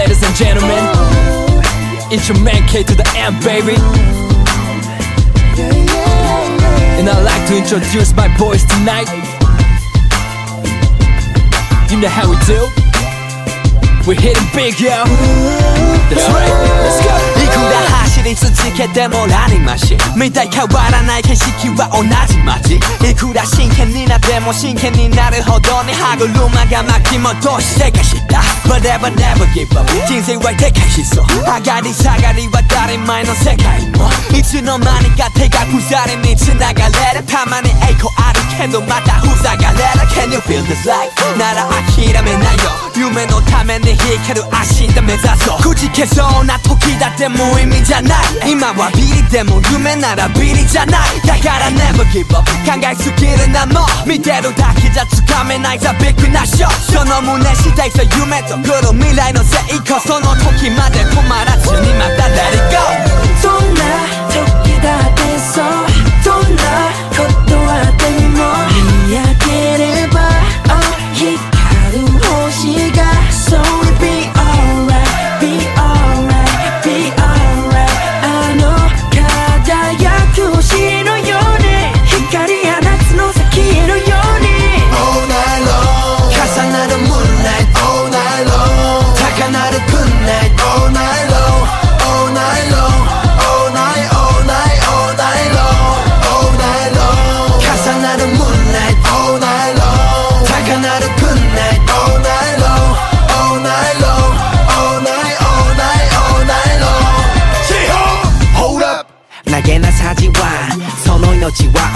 ladies and gentlemen. It's your man K to the M, baby. And I'd like to introduce my boys tonight. You know how we do. We're hitting big, yo. That's right. Let's go. 走り続けてもラニマシ見たい変わらない景色は同じ街。いくら真剣になっても真剣になるほどに歯車が巻き戻してかした。Whatever never give up 人生はでかいしそう。上がり下がりは当たり前の世界も。いつの間にか手が鎖に繋がれる。たまに栄光あるけどまた塞がれる。Can you feel this life なら諦めないよ。夢のために弾ける明日目指そう。くじけそうな時だって無意味じゃない。今はビリでも夢ならビリじゃない。だから never give up 考えすぎるなもう。見てるだけじゃつかめないザビッグなショー。その胸次第さ夢と来る未来の成功その時まで止まらずにまた誰か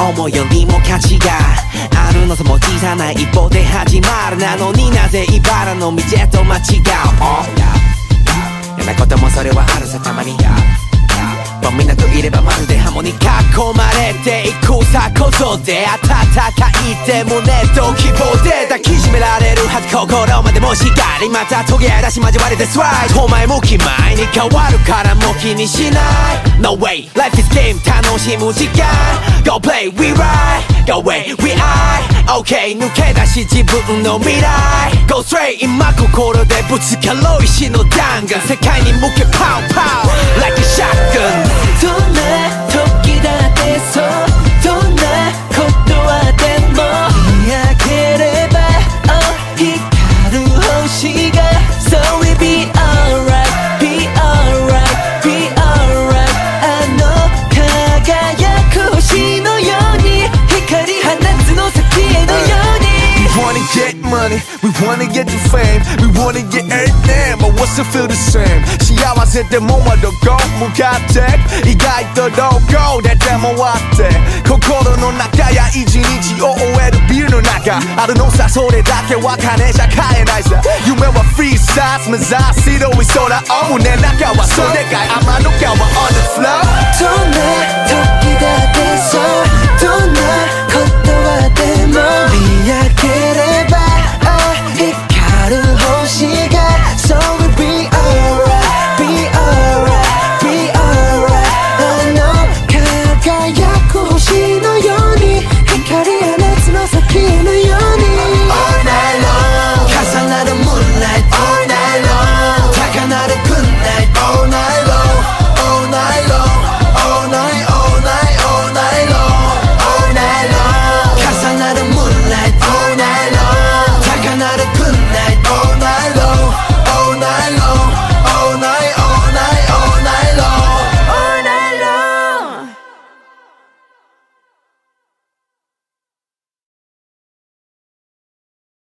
思いよりも価値があるのさも小さな一歩で始まるなのになぜ茨の道へと間違う。嫌なこともそれはあるさたまにやみんなといればまるでハモに囲まれていくさこそで温かいって胸と希望で抱きしめられはず心までもしっかりまたトゲ出し交われてスライドお前向き前に変わるからもう気にしない No way life is game 楽しむ時間 Go play we ride Go away we I OK 抜け出し自分の未来 Go straight 今心でぶつかろう石の弾丸世界に向けパウパウ Like We wanna get the fame, we wanna get everything, but what's to feel the same? She always hit the moment to go, Mukate, he got the dog, go, that demo wate. Kokoro no naka ya iji niji, oh oh, at the beer. I don't know, sasore dake wa kane, shakai and Isa. You may want free size, mazasi, though we sold out, oh, ne naka wa so de guy, I'm a nuka wa on the floor. Don't let, don't get out